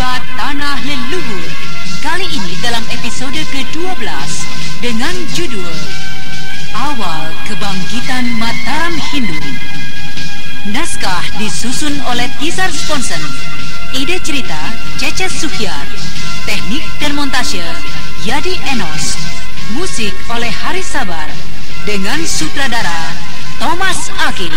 sahabat tanah leluhur. Kali ini dalam episode ke-12 dengan judul Awal Kebangkitan Mataram Hindu. Naskah disusun oleh Tisar Sponsen. Ide cerita Cece Suhyar. Teknik dan montase Yadi Enos. Musik oleh Haris Sabar dengan sutradara Thomas Aki.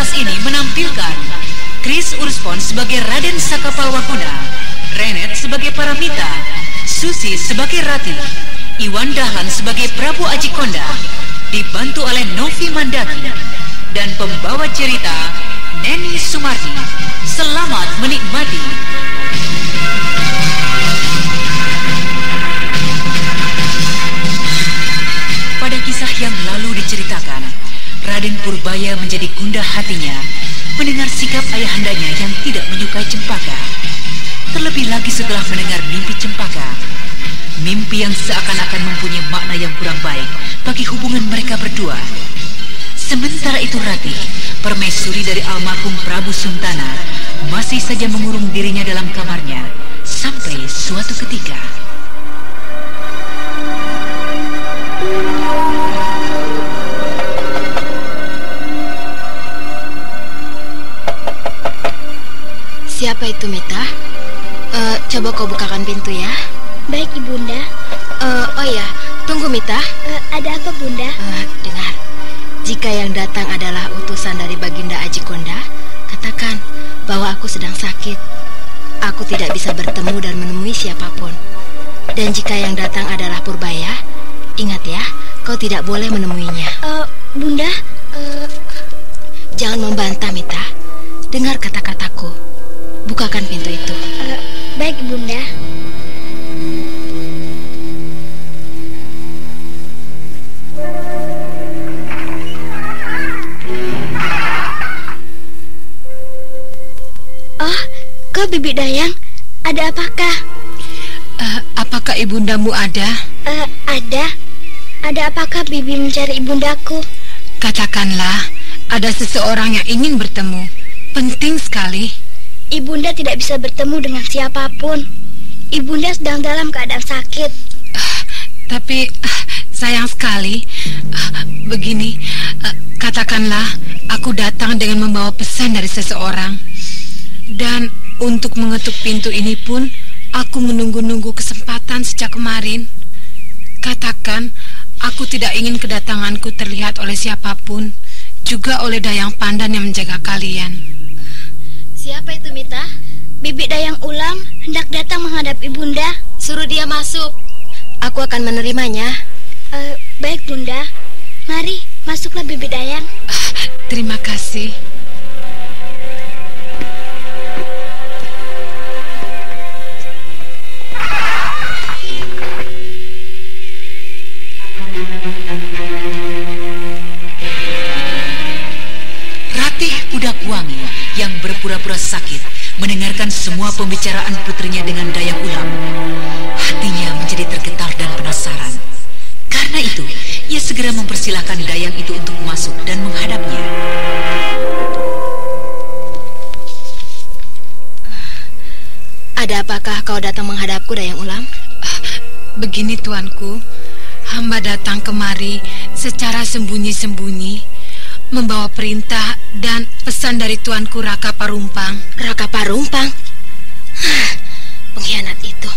Ke-13 ini menampilkan Chris Urspon sebagai Raden Sakapalwaguna, Renet sebagai Paramita, Susi sebagai Rati, Iwan Dahlan sebagai Prabu Ajikonda, dibantu oleh Novi Mandaki, dan pembawa cerita Neni Sumardi. Selamat menikmati. Pada kisah yang lalu diceritakan, Raden Purbaya menjadi gundah hatinya mendengar sikap ayahandanya yang tidak menyukai Cempaka. Terlebih lagi setelah mendengar mimpi Cempaka. Mimpi yang seakan-akan mempunyai makna yang kurang baik bagi hubungan mereka berdua. Sementara itu Ratih, permaisuri dari almarhum Prabu Suntana, masih saja mengurung dirinya dalam kamarnya sampai suatu ketika. Siapa itu Mita? Eh, coba kau bukakan pintu ya. Baik ibunda. Eh, oh ya, tunggu Mita. Eh, ada apa bunda? Eh, dengar, jika yang datang adalah utusan dari Baginda Aji Konda, katakan bahwa aku sedang sakit. Aku tidak bisa bertemu dan menemui siapa pun. Dan jika yang datang adalah Purbaya, ingat ya, kau tidak boleh menemuinya. Eh, bunda, eh, Jangan membantah, Mita. Dengar kata-kataku. Bukakan pintu itu. eh, baik bunda. Oh, kau bibi Dayang, ada apakah? Eh, apakah ibundamu ada? Eh, ada. Ada apakah bibi mencari ibundaku? Katakanlah, ada seseorang yang ingin bertemu. Penting sekali. Ibunda tidak bisa bertemu dengan siapa pun. Ibunda sedang dalam keadaan sakit. Tapi eh, sayang sekali. Eh, Begini, eh, katakanlah aku datang dengan membawa pesan dari seseorang. Dan untuk mengetuk pintu ini pun aku menunggu-nunggu kesempatan sejak kemarin. Katakan, aku tidak ingin kedatanganku terlihat oleh siapa pun, juga oleh Dayang Pandan yang menjaga kalian. Siapa itu, Mita? Bibi Dayang Ulam hendak datang menghadap ibunda. Suruh dia masuk. Aku akan menerimanya. Eh, baik bunda. Mari, masuklah Bibi Dayang. Terima kasih. Ratih yang berpura-pura sakit mendengarkan semua pembicaraan putrinya dengan daya ulam. Hatinya menjadi tergetar dan penasaran. Karena itu, ia segera mempersilahkan Dayang itu untuk masuk dan menghadapnya. Ada apakah kau datang menghadapku, Dayang Ulam? Begini tuanku, hamba datang kemari secara sembunyi-sembunyi membawa perintah dan pesan dari tuanku Raka Parumpang. Raka Parumpang? Pengkhianat itu.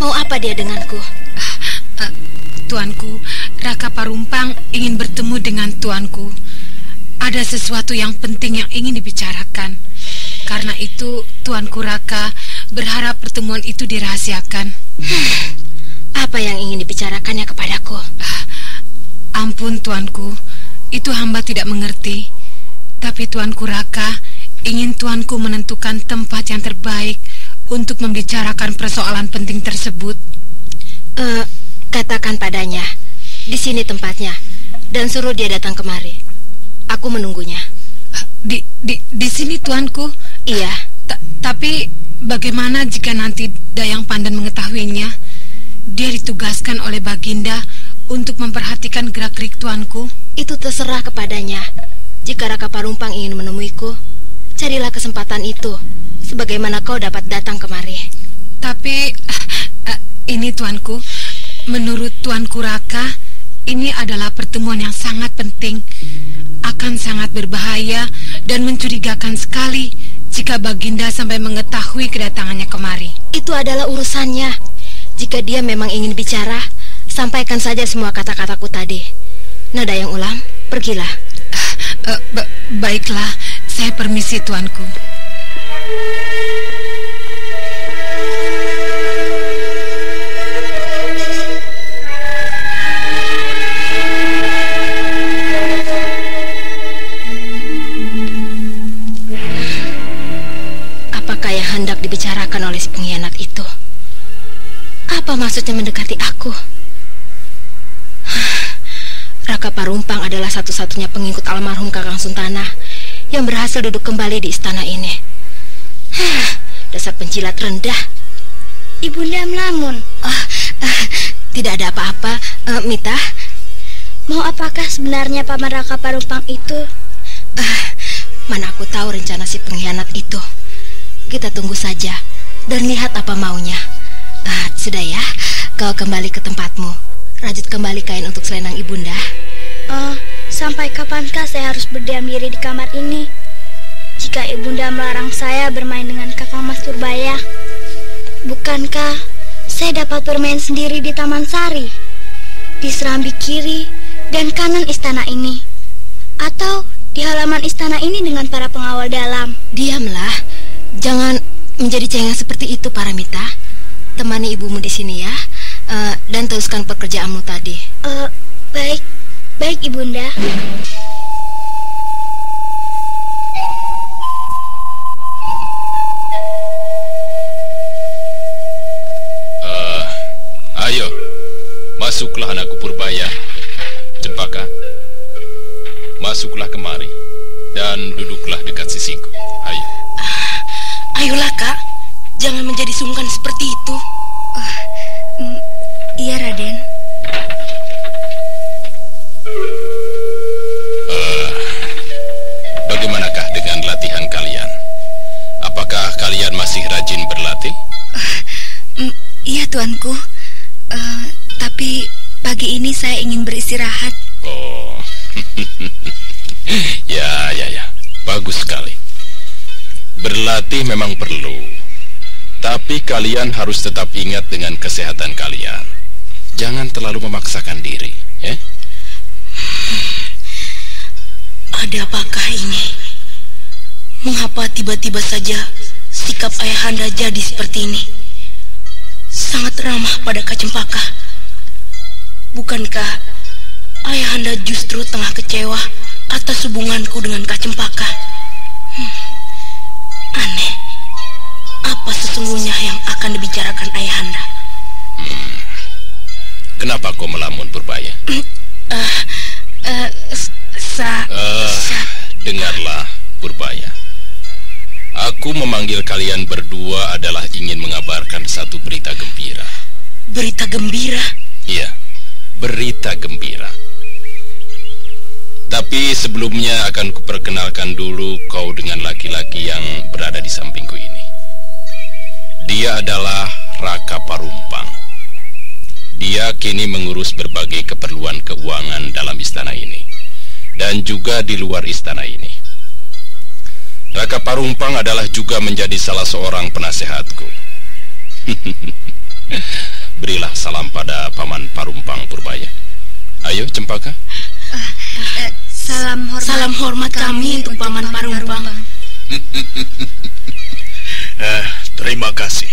Mau apa dia denganku? Eh, tuanku, Raka Parumpang ingin bertemu dengan tuanku. Ada sesuatu yang penting yang ingin dibicarakan. Karena itu, tuanku Raka berharap pertemuan itu dirahasiakan. Apa yang ingin dibicarakannya kepadaku? Ampun tuanku, itu hamba tidak mengerti. Tapi tuanku Raka ingin tuanku menentukan tempat yang terbaik untuk membicarakan persoalan penting tersebut. Eh, katakan padanya, di sini tempatnya, dan suruh dia datang kemari. Aku menunggunya. Di di di sini tuanku, Iya. Ta tapi bagaimana jika nanti Dayang Pandan mengetahuinya? Dia ditugaskan oleh Baginda untuk memperhatikan gerak-gerik tuanku. Itu terserah kepadanya. Jika Raka Parumpang ingin menemuiku, carilah kesempatan itu. Sebagaimana kau dapat datang kemari. Tapi uh, ini tuanku, menurut tuanku Raka, ini adalah pertemuan yang sangat penting. Akan sangat berbahaya dan mencurigakan sekali jika Baginda sampai mengetahui kedatangannya kemari. Itu adalah urusannya. Jika dia memang ingin bicara, sampaikan saja semua kata-kataku tadi. Nada yang ulam, pergilah. Uh, uh, baiklah, saya permisi tuanku. Apakah yang hendak dibicarakan oleh si pengkhianat itu? Apa maksudnya mendekati aku? Raka Parumpang adalah satu-satunya pengikut almarhum Kakang Suntana yang berhasil duduk kembali di istana ini. Dasar penjilat rendah. Ibunda melamun. Oh, uh, tidak ada apa-apa, uh, Mita. Mau apakah sebenarnya Paman Raka Parumpang itu? Uh, mana aku tahu rencana si pengkhianat itu. Kita tunggu saja dan lihat apa maunya. Uh, sudah ya, kau kembali ke tempatmu. Rajut kembali kain untuk selendang ibunda. Uh, sampai kapankah saya harus berdiam diri di kamar ini? Jika ibunda melarang saya bermain dengan kakang Mas Purbaya, bukankah saya dapat bermain sendiri di Taman Sari? Di serambi kiri dan kanan istana ini? Atau di halaman istana ini dengan para pengawal dalam? Diamlah, jangan menjadi cengeng seperti itu, Paramita. Temani ibumu di sini ya, uh, dan teruskan pekerjaanmu tadi. Uh, baik, baik ibunda. Uh, ayo, masuklah anakku Purbaya, Cempaka. Masuklah kemari dan duduklah dekat sisiku. Ayo. Tuanku. Uh, tapi pagi ini saya ingin beristirahat. Oh, ya ya ya, bagus sekali. Berlatih memang perlu, tapi kalian harus tetap ingat dengan kesehatan kalian. Jangan terlalu memaksakan diri, ya. Ada apakah ini? Mengapa tiba-tiba saja sikap ayahanda jadi seperti ini? Sangat ramah pada Kacempaka. Bukankah ayahanda justru tengah kecewa atas hubunganku dengan Kacempaka? Hmm. Aneh. Apa sesungguhnya yang akan dibicarakan ayahanda? Hmm. Kenapa kau melamun Purbaya? Uh, uh, sa, uh, sa dengarlah Purbaya. Aku memanggil kalian berdua adalah ingin mengabarkan satu berita gembira. Berita gembira? Iya, berita gembira. Tapi sebelumnya akan kuperkenalkan dulu kau dengan laki-laki yang berada di sampingku ini. Dia adalah Raka Parumpang. Dia kini mengurus berbagai keperluan keuangan dalam istana ini dan juga di luar istana ini. Raka Parumpang adalah juga menjadi salah seorang penasehatku. Berilah salam pada Paman Parumpang Purbaya. Ayo, Cempaka. Uh, uh, salam hormat, salam hormat kami, kami untuk Paman Parumpang. eh, terima kasih.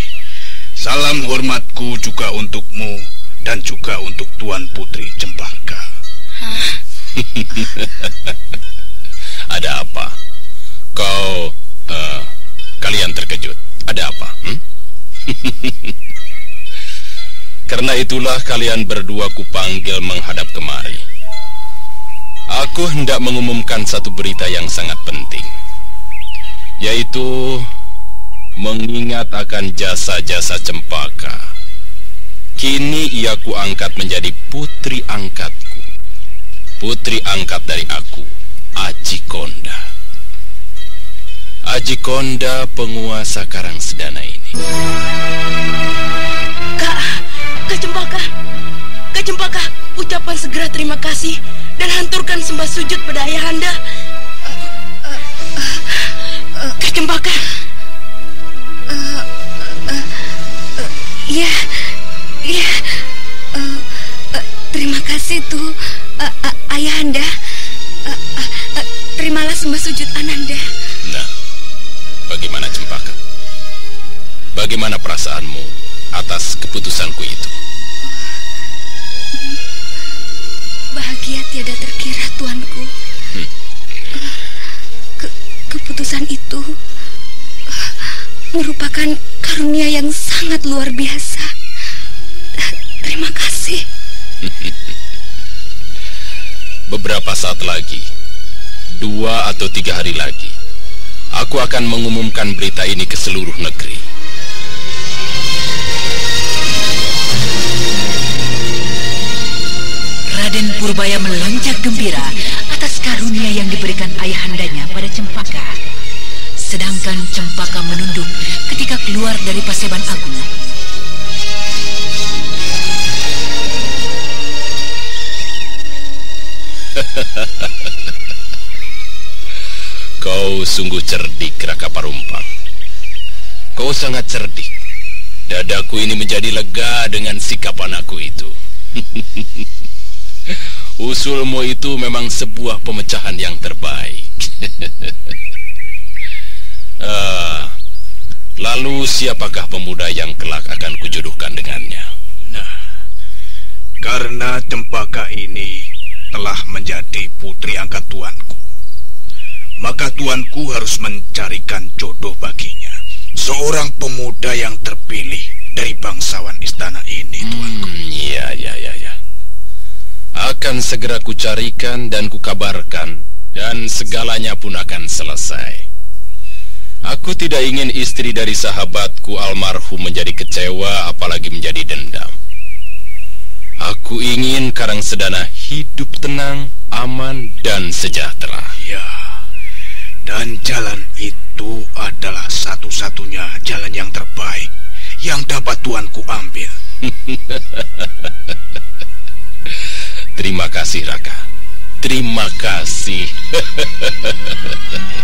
Salam hormatku juga untukmu dan juga untuk Tuan Putri Cempaka. Ada apa? Kau, uh, kalian terkejut. Ada apa? Hmm? Karena itulah kalian berdua kupanggil menghadap kemari. Aku hendak mengumumkan satu berita yang sangat penting. yaitu mengingat akan jasa-jasa Cempaka. Kini ia kuangkat menjadi putri angkatku. Putri angkat dari aku, Aji Konda. Aji Konda penguasa Karang Sedana ini. Kak, Kak Cempaka. Kak Cempaka, ucapan segera terima kasih dan hanturkan sembah sujud pada ayahanda. Kak Cempaka. Iya, iya. Terima kasih tuh, uh, uh, ayahanda. Terimalah sembah sujud ananda. Nah, bagaimana Cempaka? Bagaimana perasaanmu atas keputusanku itu? Bahagia tiada terkira, tuanku. Hmm. Ke keputusan itu merupakan karunia yang sangat luar biasa. Terima kasih. Beberapa saat lagi, dua atau tiga hari lagi, aku akan mengumumkan berita ini ke seluruh negeri. Raden Purbaya melonjak gembira atas karunia yang diberikan ayahandanya pada Cempaka. Sedangkan Cempaka menunduk ketika keluar dari Paseban Agung. Kau sungguh cerdik, Raka Parumpang. Kau sangat cerdik. Dadaku ini menjadi lega dengan sikap anakku itu. Usulmu itu memang sebuah pemecahan yang terbaik. ah, lalu siapakah pemuda yang kelak akan kujodohkan dengannya? Nah, karena Cempaka ini telah menjadi putri angkat tuanku, maka tuanku harus mencarikan jodoh baginya. Seorang pemuda yang terpilih dari bangsawan istana ini, tuanku. Hmm, iya, iya, iya, ya. Akan segera kucarikan dan kukabarkan, dan segalanya pun akan selesai. Aku tidak ingin istri dari sahabatku almarhum menjadi kecewa, apalagi menjadi dendam. Aku ingin Karang Sedana hidup tenang, aman, dan sejahtera. Ya, dan jalan itu adalah satu-satunya jalan yang terbaik yang dapat tuanku ambil. Terima kasih, Raka. Terima kasih.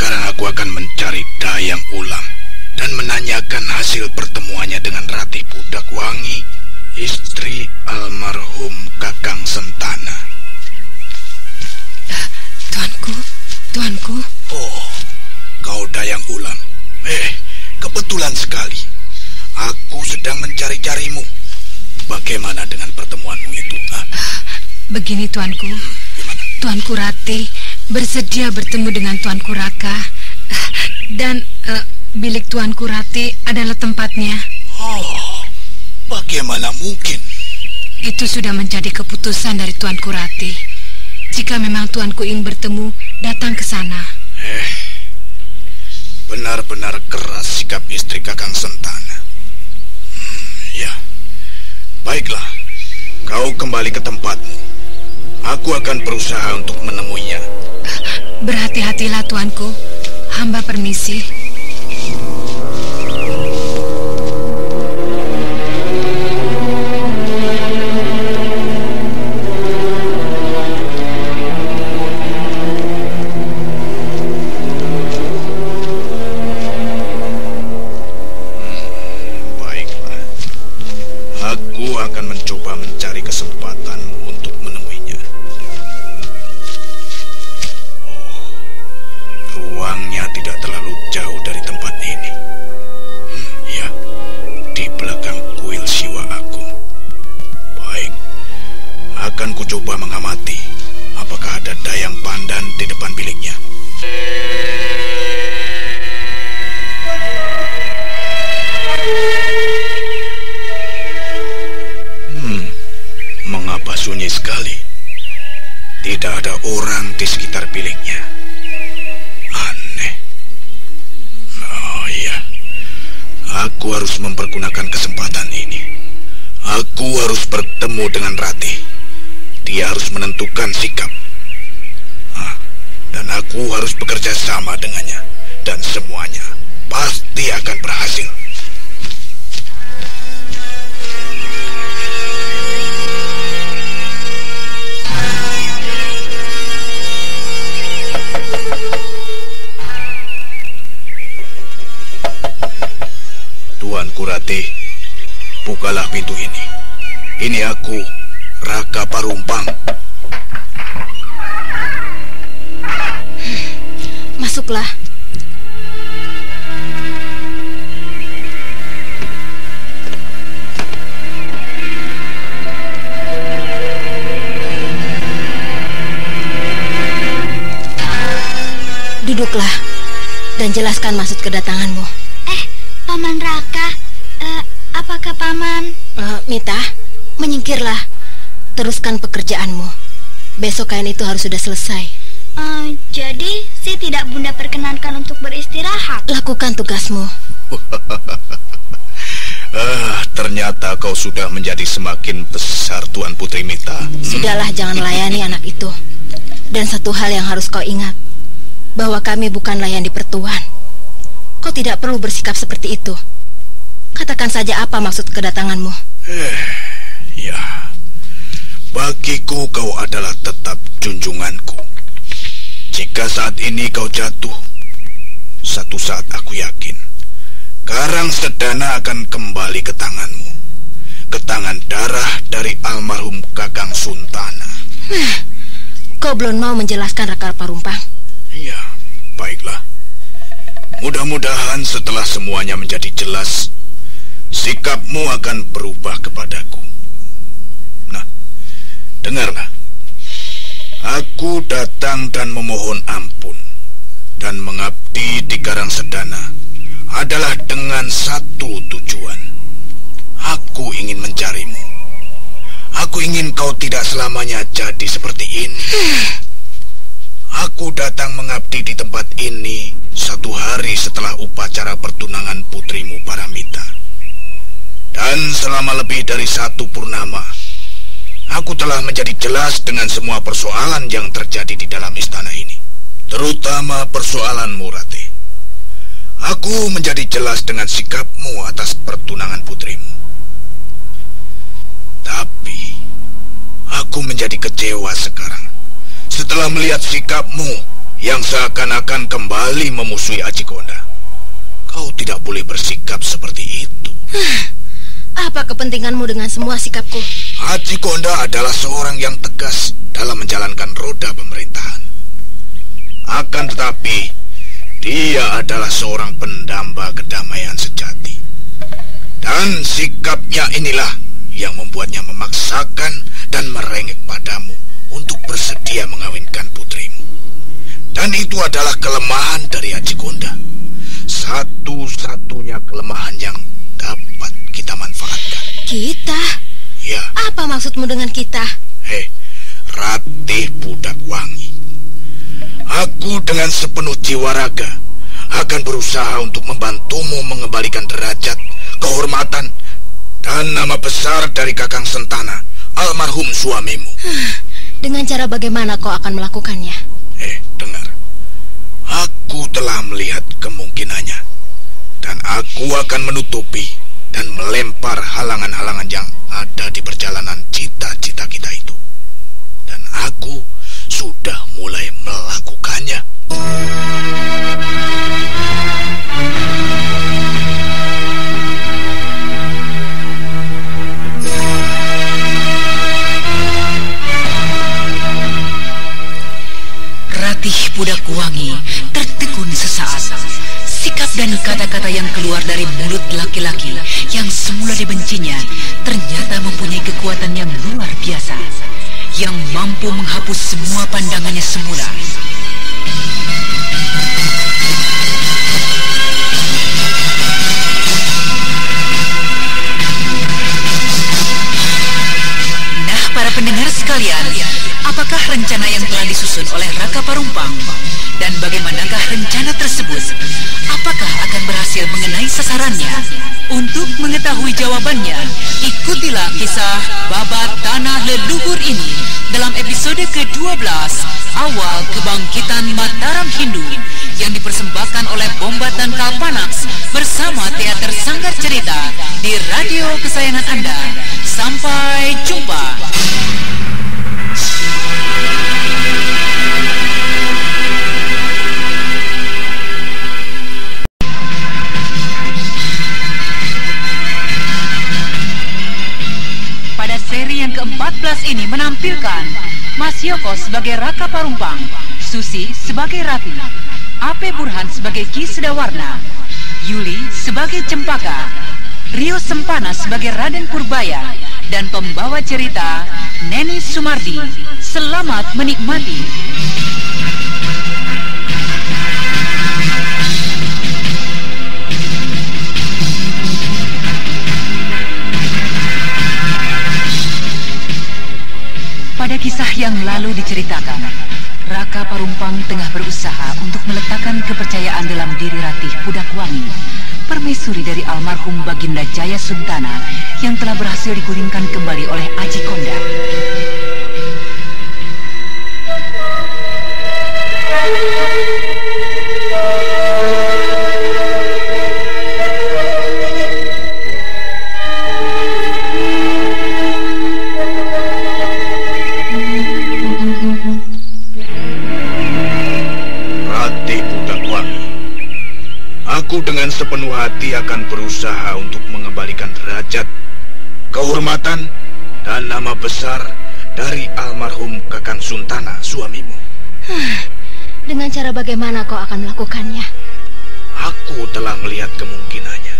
sekarang aku akan mencari Dayang Ulam dan menanyakan hasil pertemuannya dengan Ratih Budak Wangi, istri almarhum Kakang Sentana. Tuanku, tuanku. Oh, kau Dayang Ulam. Eh, kebetulan sekali. Aku sedang mencari-carimu. Bagaimana dengan pertemuanmu itu? Ha? Begini tuanku, Gimana? Tuanku Rati bersedia bertemu dengan tuanku Raka dan eh, bilik tuanku Rati adalah tempatnya. Oh, bagaimana mungkin? Itu sudah menjadi keputusan dari tuanku Rati. Jika memang tuanku ingin bertemu, datang ke sana. Eh, benar-benar keras sikap istri Kakang Sentana. Hmm, ya, baiklah. Kau kembali ke tempatmu. Aku akan berusaha untuk menemuinya. Berhati-hatilah tuanku. Hamba permisi. Akan kucoba mengamati Apakah ada dayang pandan di depan biliknya? Hmm, mengapa sunyi sekali? Tidak ada orang di sekitar biliknya. Aneh. Oh iya, aku harus mempergunakan kesempatan ini. Aku harus bertemu dengan Ratih. Dia harus menentukan sikap. Ah, dan aku harus bekerja sama dengannya. Dan semuanya pasti akan berhasil. Tuan Kurati, bukalah pintu ini. Ini aku, Raka Parumpang. Masuklah. Duduklah dan jelaskan maksud kedatanganmu. Eh, Paman Raka, eh, apakah Paman... Eh, Mita, menyingkirlah. Teruskan pekerjaanmu. Besok kain itu harus sudah selesai. eh, jadi, si tidak Bunda perkenankan untuk beristirahat. Lakukan tugasmu. Ah, ternyata kau sudah menjadi semakin besar Tuan Putri Mita. Sudahlah jangan layani anak itu. Dan satu hal yang harus kau ingat, bahwa kami bukanlah yang dipertuan. Kau tidak perlu bersikap seperti itu. Katakan saja apa maksud kedatanganmu. Eh, ya. Bagiku kau adalah tetap junjunganku. Jika saat ini kau jatuh, satu saat aku yakin Karang Sedana akan kembali ke tanganmu. Ke tangan darah dari almarhum Kakang Suntana. Kau belum mau menjelaskan Raka Parumpang. Iya, baiklah. Mudah-mudahan setelah semuanya menjadi jelas, sikapmu akan berubah kepadaku. Dengarlah. Aku datang dan memohon ampun dan mengabdi di Karang Sedana adalah dengan satu tujuan. Aku ingin mencarimu. Aku ingin kau tidak selamanya jadi seperti ini. Aku datang mengabdi di tempat ini satu hari setelah upacara pertunangan putrimu Paramita. Dan selama lebih dari satu purnama, aku telah menjadi jelas dengan semua persoalan yang terjadi di dalam istana ini. Terutama persoalan Murati. Aku menjadi jelas dengan sikapmu atas pertunangan putrimu. Tapi, aku menjadi kecewa sekarang. Setelah melihat sikapmu yang seakan-akan kembali memusuhi Aji Konda. Kau tidak boleh bersikap seperti itu. Apa kepentinganmu dengan semua sikapku? Haji Konda adalah seorang yang tegas dalam menjalankan roda pemerintahan. Akan tetapi, dia adalah seorang pendamba kedamaian sejati. Dan sikapnya inilah yang membuatnya memaksakan dan merengek padamu untuk bersedia mengawinkan putrimu. Dan itu adalah kelemahan dari Haji Konda. Satu-satunya kelemahan yang dapat kita manfaatkan. Kita? Ya, Apa maksudmu dengan kita? hei, Ratih Budak Wangi. Aku dengan sepenuh jiwa raga akan berusaha untuk membantumu mengembalikan derajat, kehormatan, dan nama besar dari Kakang Sentana, almarhum suamimu. Dengan cara bagaimana kau akan melakukannya? Eh, dengar. Aku telah melihat kemungkinannya. Dan aku akan menutupi dan melempar halangan-halangan yang ada di perjalanan cita-cita kita itu. Dan aku sudah mulai melakukannya. Ratih Budak Wangi tertekun sesaat. Sikap dan kata-kata yang keluar dari mulut laki-laki yang semula dibencinya ternyata mempunyai kekuatan yang luar biasa. yang mampu menghapus semua pandangannya semula. Nah, para pendengar sekalian, apakah rencana yang telah disusun oleh Raka Parumpang? Rencana tersebut? Apakah akan berhasil mengenai sasarannya? Untuk mengetahui jawabannya, ikutilah kisah babat tanah leluhur ini dalam episode ke-12 awal kebangkitan Mataram Hindu yang dipersembahkan oleh Bombatan Kalpanax bersama Teater Sanggar Cerita di radio kesayangan Anda. Sampai jumpa. Ini menampilkan Mas Yoko sebagai Raka Parumpang, Susi sebagai Rati, Ape Burhan sebagai Ki Sedawarna, Yuli sebagai Cempaka, Rio Sempana sebagai Raden Purbaya, dan pembawa cerita Neni Sumardi. Selamat menikmati. Raka Parumpang tengah berusaha untuk meletakkan kepercayaan dalam diri Ratih Pudakwangi, permaisuri dari almarhum Baginda Jaya Suntana yang telah berhasil digulingkan kembali oleh Aji Konda. Aku dengan sepenuh hati akan berusaha untuk mengembalikan derajat, kehormatan, dan nama besar dari almarhum Kakang Suntana, suamimu. Dengan cara bagaimana kau akan melakukannya? Aku telah melihat kemungkinannya.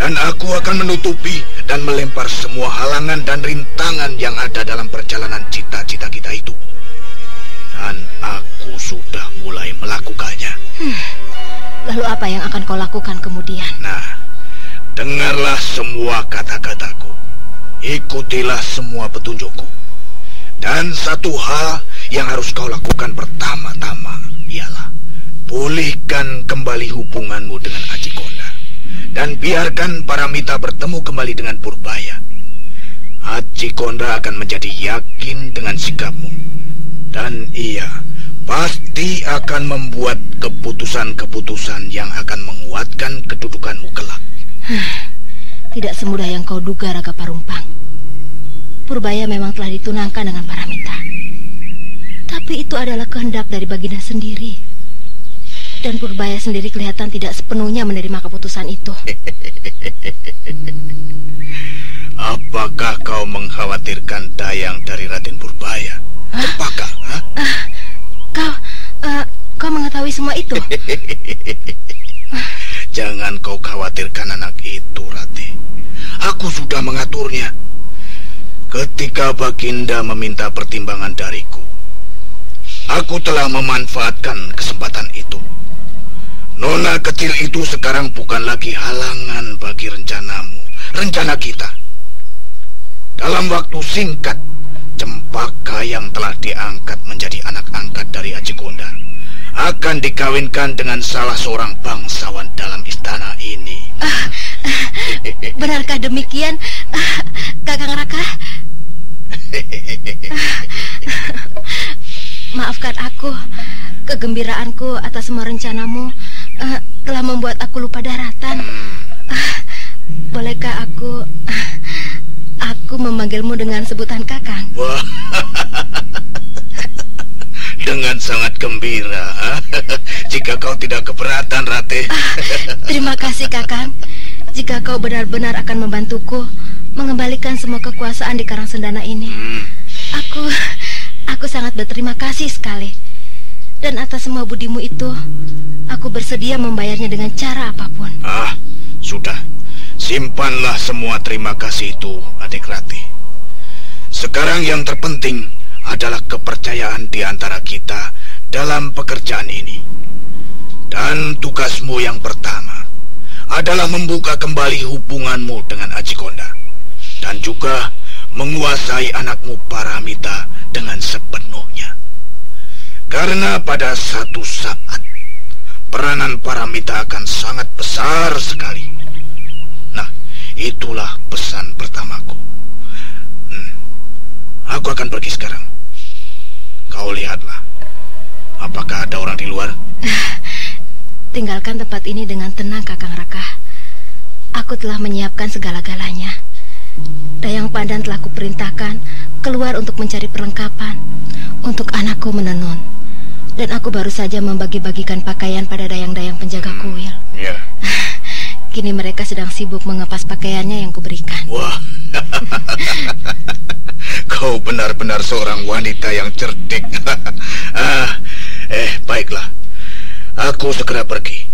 Dan aku akan menutupi dan melempar semua halangan dan rintangan yang ada dalam perjalanan cita-cita kita itu. Dan aku sudah mulai melakukannya. Lalu apa yang akan kau lakukan kemudian? Nah, dengarlah semua kata-kataku. Ikutilah semua petunjukku. Dan satu hal yang harus kau lakukan pertama-tama ialah pulihkan kembali hubunganmu dengan Aji Konda. Dan biarkan para mita bertemu kembali dengan Purbaya. Aji Konda akan menjadi yakin dengan sikapmu. Dan ia pasti akan membuat keputusan-keputusan yang akan menguatkan kedudukanmu kelak. Tidak semudah yang kau duga, Raga Parumpang. Purbaya memang telah ditunangkan dengan Paramita. Tapi itu adalah kehendak dari Baginda sendiri. Dan Purbaya sendiri kelihatan tidak sepenuhnya menerima keputusan itu. Apakah kau mengkhawatirkan dayang dari Raden Purbaya? Apakah? ha? Kau, eh, kau mengetahui semua itu? Jangan kau khawatirkan anak itu, Rati. Aku sudah mengaturnya. Ketika Baginda meminta pertimbangan dariku, aku telah memanfaatkan kesempatan itu. Nona kecil itu sekarang bukan lagi halangan bagi rencanamu, rencana kita. Dalam waktu singkat, Cempaka yang telah diangkat menjadi anak angkat dari Aji Gonda akan dikawinkan dengan salah seorang bangsawan dalam istana ini. Benarkah demikian, ah, Kakang Raka? Maafkan aku, kegembiraanku atas semua rencanamu telah membuat aku lupa daratan. Ah, bolehkah aku, ah, aku memanggilmu dengan sebutan Kakang? Wah, dengan sangat gembira. Jika kau tidak keberatan, Rate. Terima kasih Kakang. Jika kau benar-benar akan membantuku mengembalikan semua kekuasaan di Karang Sendana ini. Hmm, Aku aku sangat berterima kasih sekali. Dan atas semua budimu itu, aku bersedia membayarnya dengan cara apa pun. Ah, sudah. Simpanlah semua terima kasih itu, adik Rati. Sekarang yang terpenting, adalah kepercayaan di antara kita dalam pekerjaan ini. Dan tugasmu yang pertama adalah membuka kembali hubunganmu dengan Aji Konda. Dan juga menguasai anakmu Paramita dengan sepenuhnya. Karena pada satu saat, peranan Paramita akan sangat besar sekali. Itulah pesan pertamaku. Hmm, aku akan pergi sekarang. Kau lihatlah, apakah ada orang di luar? Tinggalkan tempat ini dengan tenang, Kakang Raka. Aku telah menyiapkan segala-galanya. Dayang Pandan telah kuperintahkan keluar untuk mencari perlengkapan untuk anakku menenun. Dan aku baru saja membagi-bagikan pakaian pada dayang-dayang penjaga hmm, kuil. Ya. Kini mereka sedang sibuk mengepas pakaiannya yang kuberikan. Wah, kau benar-benar seorang wanita yang cerdik. ah, eh, baiklah. Aku segera pergi.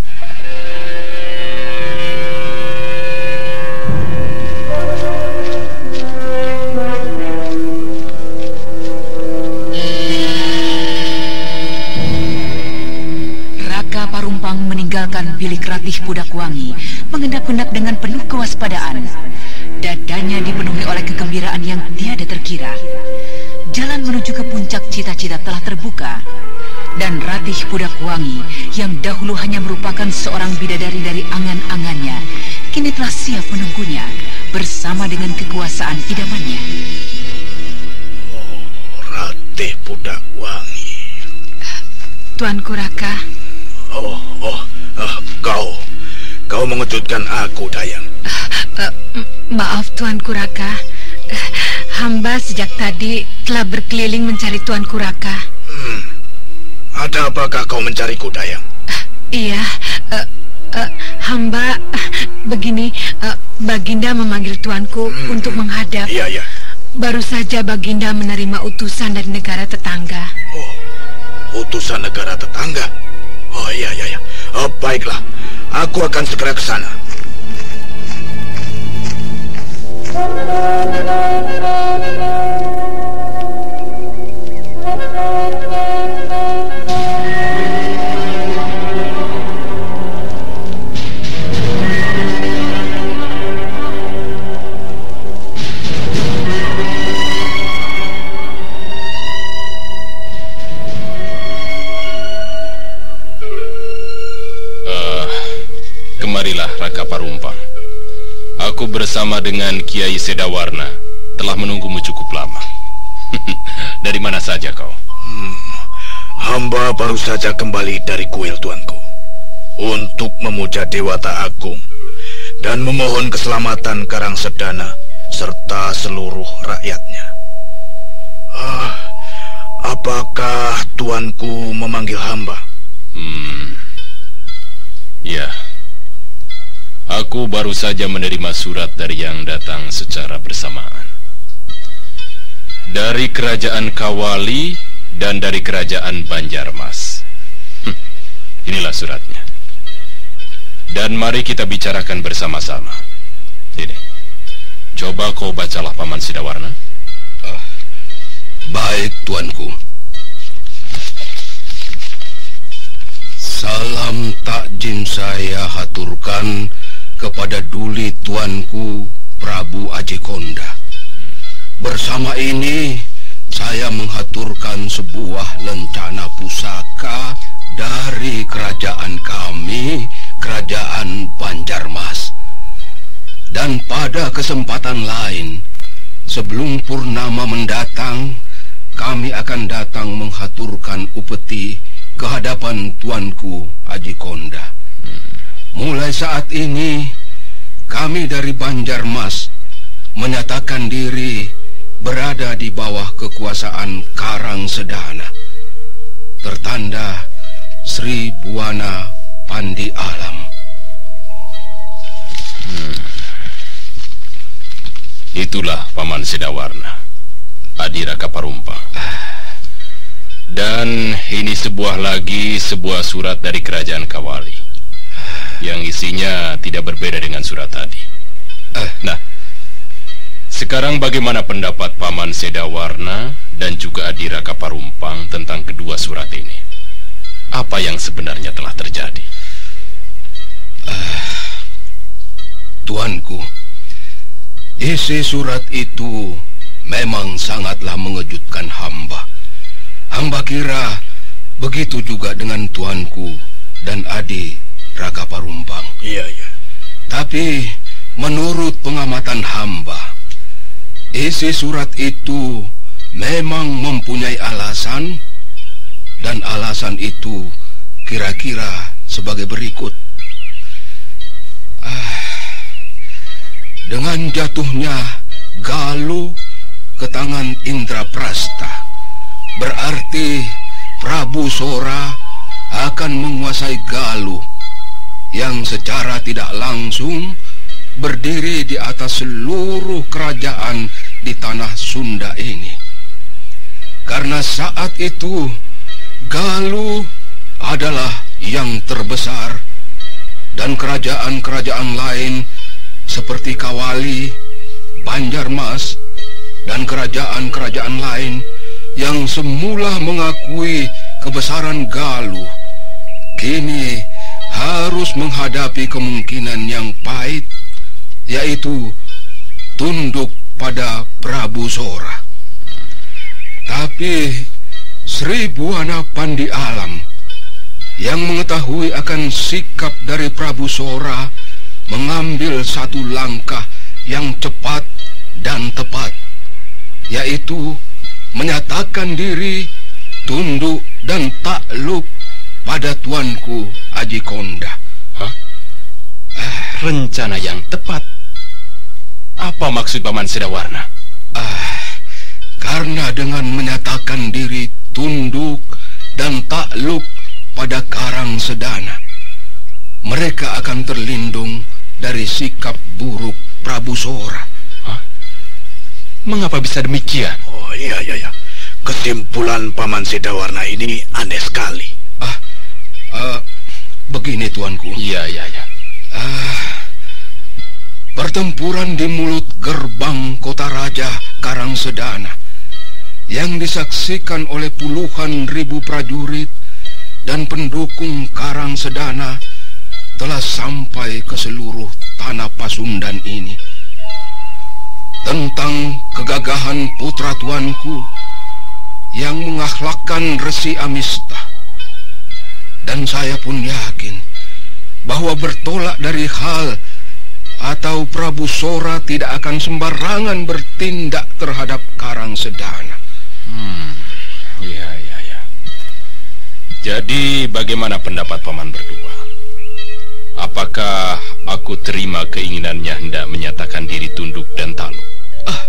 Bilik ratih Pudak Wangi, mengendap-endap dengan penuh kewaspadaan. Dadanya dipenuhi oleh kegembiraan yang tiada terkira. Jalan menuju ke puncak cita-cita telah terbuka dan Ratih Pudak Wangi yang dahulu hanya merupakan seorang bidadari dari angan-angannya, kini telah siap menunggunya bersama dengan kekuasaan idamannya. Oh, Ratih Pudak Wangi. Tuanku Raka. Oh, oh, uh, kau, kau mengejutkan aku, Dayang. Uh, uh, maaf, Tuanku Raka. Uh, hamba sejak tadi telah berkeliling mencari Tuanku Raka. Hmm. Ada apakah kau mencari Dayang? Uh, iya, uh, uh, hamba uh, begini, uh, Baginda memanggil tuanku hmm. untuk menghadap. Iya, iya. Baru saja Baginda menerima utusan dari negara tetangga. Oh, utusan negara tetangga? Oh iya, iya, iya. Oh, baiklah, aku akan segera ke sana. Aku bersama dengan Kiai Sedawarna telah menunggumu cukup lama. dari mana saja kau? Hmm, hamba baru saja kembali dari kuil tuanku untuk memuja Dewata Agung dan memohon keselamatan Karang Sedana serta seluruh rakyatnya. Ah, apakah tuanku memanggil hamba? Hmm, ya. Aku baru saja menerima surat dari yang datang secara bersamaan. Dari kerajaan Kawali dan dari kerajaan Banjarmas. Hm, inilah suratnya. Dan mari kita bicarakan bersama-sama. Ini. Coba kau bacalah Paman Sidawarna. Uh, baik, tuanku. Salam takjim saya haturkan kepada duli tuanku Prabu Ajekonda. Bersama ini saya menghaturkan sebuah lencana pusaka dari kerajaan kami, kerajaan Banjarmas. Dan pada kesempatan lain, sebelum purnama mendatang, kami akan datang menghaturkan upeti ke hadapan tuanku Ajikonda. Mulai saat ini, kami dari Banjarmas menyatakan diri berada di bawah kekuasaan Karang Sedana. Tertanda Sri Buana Pandi Alam. Hmm. Itulah Paman Sedawarna, Adira Kaparumpa. Dan ini sebuah lagi sebuah surat dari Kerajaan Kawali yang isinya tidak berbeda dengan surat tadi. Eh, nah, Sekarang bagaimana pendapat Paman Sedawarna dan juga Adira Kaparumpang tentang kedua surat ini? Apa yang sebenarnya telah terjadi? Uh, tuanku, isi surat itu memang sangatlah mengejutkan hamba. Hamba kira begitu juga dengan tuanku dan Adi Raka Parumpang. Iya, iya. Tapi menurut pengamatan hamba, Isi surat itu memang mempunyai alasan dan alasan itu kira-kira sebagai berikut. Ah, dengan jatuhnya Galuh ke tangan Indra Prasta, berarti Prabu Sora akan menguasai Galuh yang secara tidak langsung berdiri di atas seluruh kerajaan di tanah Sunda ini. Karena saat itu Galuh adalah yang terbesar dan kerajaan-kerajaan lain seperti Kawali, Banjarmas, dan kerajaan-kerajaan lain yang semula mengakui kebesaran Galuh kini harus menghadapi kemungkinan yang pahit yaitu tunduk pada Prabu Sora. Tapi Sri Buana Pandi Alam yang mengetahui akan sikap dari Prabu Sora mengambil satu langkah yang cepat dan tepat, yaitu menyatakan diri tunduk dan takluk pada tuanku Aji Konda. Hah? Eh, rencana yang tepat apa maksud Paman Sedawarna? Ah, karena dengan menyatakan diri tunduk dan takluk pada Karang Sedana, mereka akan terlindung dari sikap buruk Prabu Sora. Hah? Mengapa bisa demikian? Oh iya iya iya. Kesimpulan Paman Sedawarna ini aneh sekali. Uh, begini tuanku. Iya iya iya. Ah, Pertempuran di mulut gerbang kota raja Karang Sedana yang disaksikan oleh puluhan ribu prajurit dan pendukung Karang Sedana telah sampai ke seluruh tanah Pasundan ini. Tentang kegagahan putra tuanku yang mengakhlakkan Resi Amista. Dan saya pun yakin bahwa bertolak dari hal atau Prabu Sora tidak akan sembarangan bertindak terhadap Karang Sedana. Hmm, ya, ya, ya. Jadi bagaimana pendapat paman berdua? Apakah aku terima keinginannya hendak menyatakan diri tunduk dan takluk? Ah,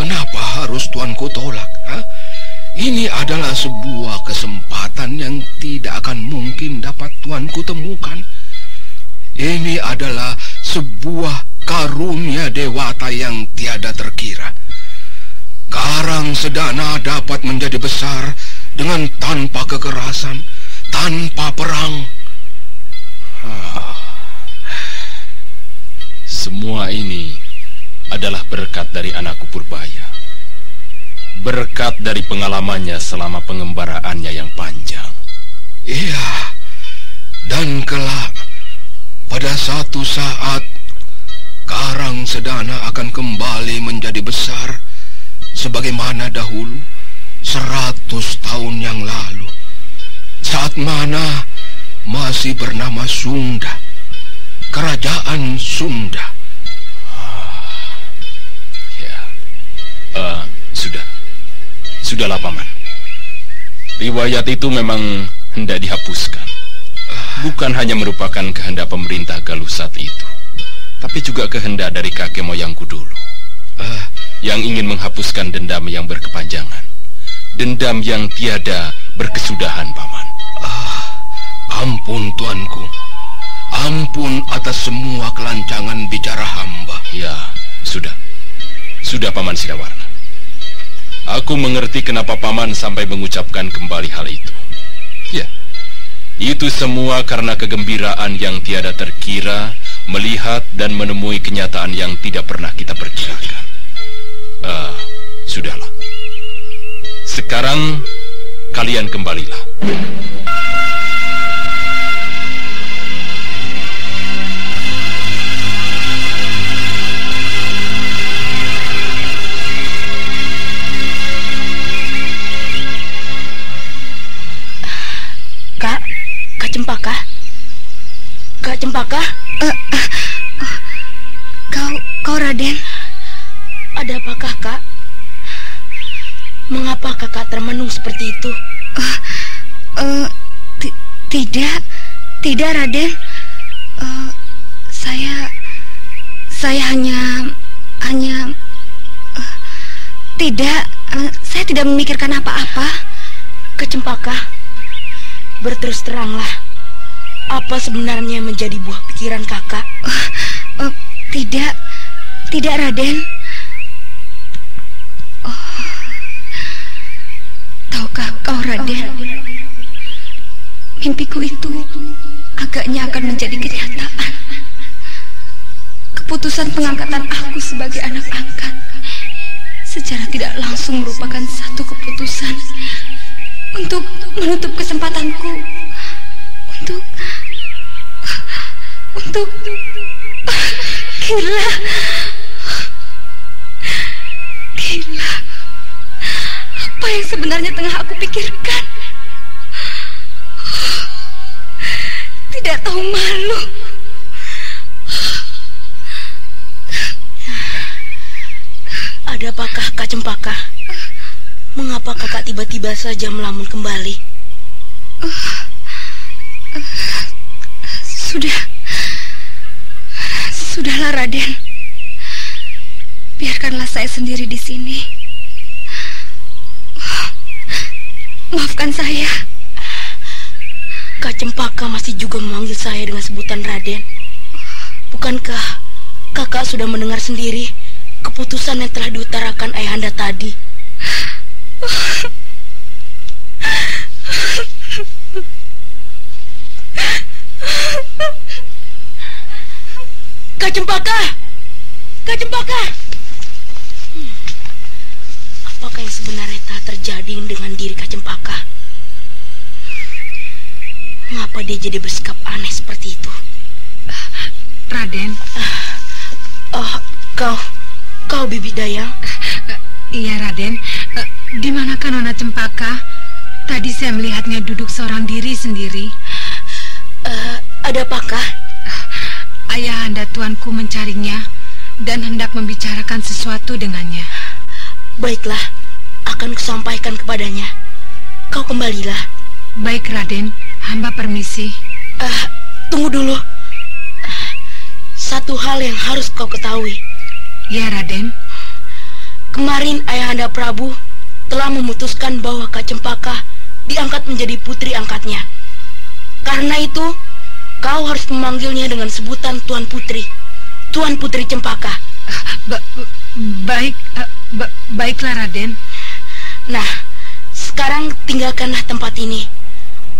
kenapa harus tuanku tolak? Ha? Ini adalah sebuah kesempatan yang tidak akan mungkin dapat tuanku temukan. Ini adalah sebuah karunia dewata yang tiada terkira. Karang Sedana dapat menjadi besar dengan tanpa kekerasan, tanpa perang. Semua ini adalah berkat dari anakku Purbaya. Berkat dari pengalamannya selama pengembaraannya yang panjang. Iya, dan kelak pada satu saat, Karang Sedana akan kembali menjadi besar sebagaimana dahulu seratus tahun yang lalu. Saat mana masih bernama Sunda, Kerajaan Sunda. Ya, uh, sudah, sudahlah paman. Riwayat itu memang hendak dihapuskan bukan hanya merupakan kehendak pemerintah Galuh saat itu, tapi juga kehendak dari kakek moyangku dulu. Yang ingin menghapuskan dendam yang berkepanjangan. Dendam yang tiada berkesudahan, Paman. Ah, ampun tuanku. Ampun atas semua kelancangan bicara hamba. Ya, sudah. Sudah Paman Sidawarna. Aku mengerti kenapa Paman sampai mengucapkan kembali hal itu. Ya, itu semua karena kegembiraan yang tiada terkira melihat dan menemui kenyataan yang tidak pernah kita perkirakan. Uh, sudahlah. Sekarang kalian kembalilah. Cempaka? Uh, uh, uh, kau, kau Raden? Ada apakah, Kak? Mengapa kakak termenung seperti itu? Uh, uh, tidak, tidak Raden. Uh, saya, saya hanya, hanya, uh, tidak, uh, saya tidak memikirkan apa-apa. Kecempaka, berterus teranglah, apa sebenarnya menjadi buah pikiran kakak? Uh, uh, tidak, tidak Raden. Tahukah kau Raden? Mimpiku itu agaknya akan menjadi kenyataan. Keputusan pengangkatan aku sebagai anak angkat Secara tidak langsung merupakan satu keputusan Untuk menutup kesempatanku Untuk Untuk Gila Gila apa yang sebenarnya tengah aku pikirkan? Tidak tahu malu. Ada apakah Kak Cempaka? Mengapa kakak tiba-tiba saja melamun kembali? Sudah. Sudahlah Raden. Biarkanlah saya sendiri di sini. Maafkan saya. Kak Cempaka masih juga memanggil saya dengan sebutan Raden. Bukankah kakak sudah mendengar sendiri keputusan yang telah diutarakan ayahanda tadi? Kak Cempaka! Kak Cempaka! Hmm. Apakah yang sebenarnya telah terjadi dengan diri Kak Cempaka? Mengapa dia jadi bersikap aneh seperti itu? Uh, Raden. Uh, oh, kau, kau Bibi Dayang? Uh, iya Raden. Uh, di manakah Nona Cempaka? Tadi saya melihatnya duduk seorang diri sendiri. Uh, ada apakah? Ayah anda tuanku mencarinya dan hendak membicarakan sesuatu dengannya. Baiklah, akan kusampaikan kepadanya. Kau kembalilah. Baik, Raden. Hamba permisi. Uh, tunggu dulu. Uh, satu hal yang harus kau ketahui. Ya, Raden. Kemarin Ayahanda Prabu telah memutuskan bahwa Kak Cempaka diangkat menjadi putri angkatnya. Karena itu, kau harus memanggilnya dengan sebutan Tuan Putri. Tuan Putri Cempaka. Ba baik, uh, ba baiklah Raden. Nah, sekarang tinggalkanlah tempat ini.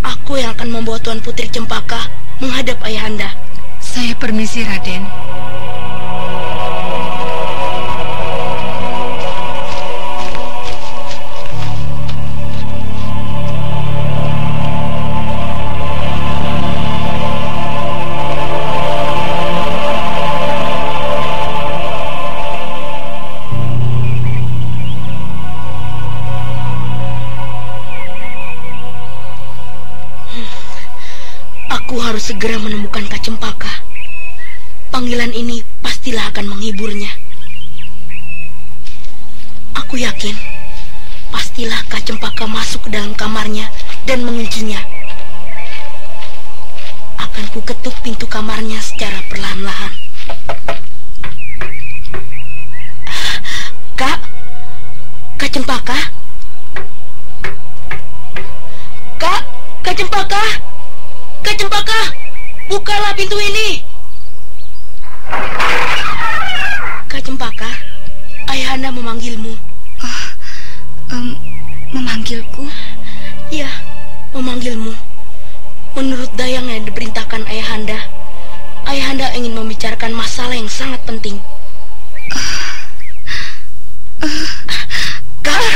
Aku yang akan membawa Tuan Putri Cempaka menghadap ayahanda. Saya permisi, Raden. Segera menemukan Kak Cempaka. Panggilan ini pastilah akan menghiburnya. Aku yakin pastilah Kak Cempaka masuk ke dalam kamarnya dan menguncinya. Akan ku ketuk pintu kamarnya secara perlahan-lahan. Kak, Kak Cempaka? Kak, Kak Cempaka? Kak Cempaka, bukalah pintu ini. Kak Cempaka, ayahanda memanggilmu. Oh, um, memanggilku? Ya, memanggilmu. Menurut Dayang yang diperintahkan ayahanda, ayahanda ingin membicarakan masalah yang sangat penting. Uh, Uh.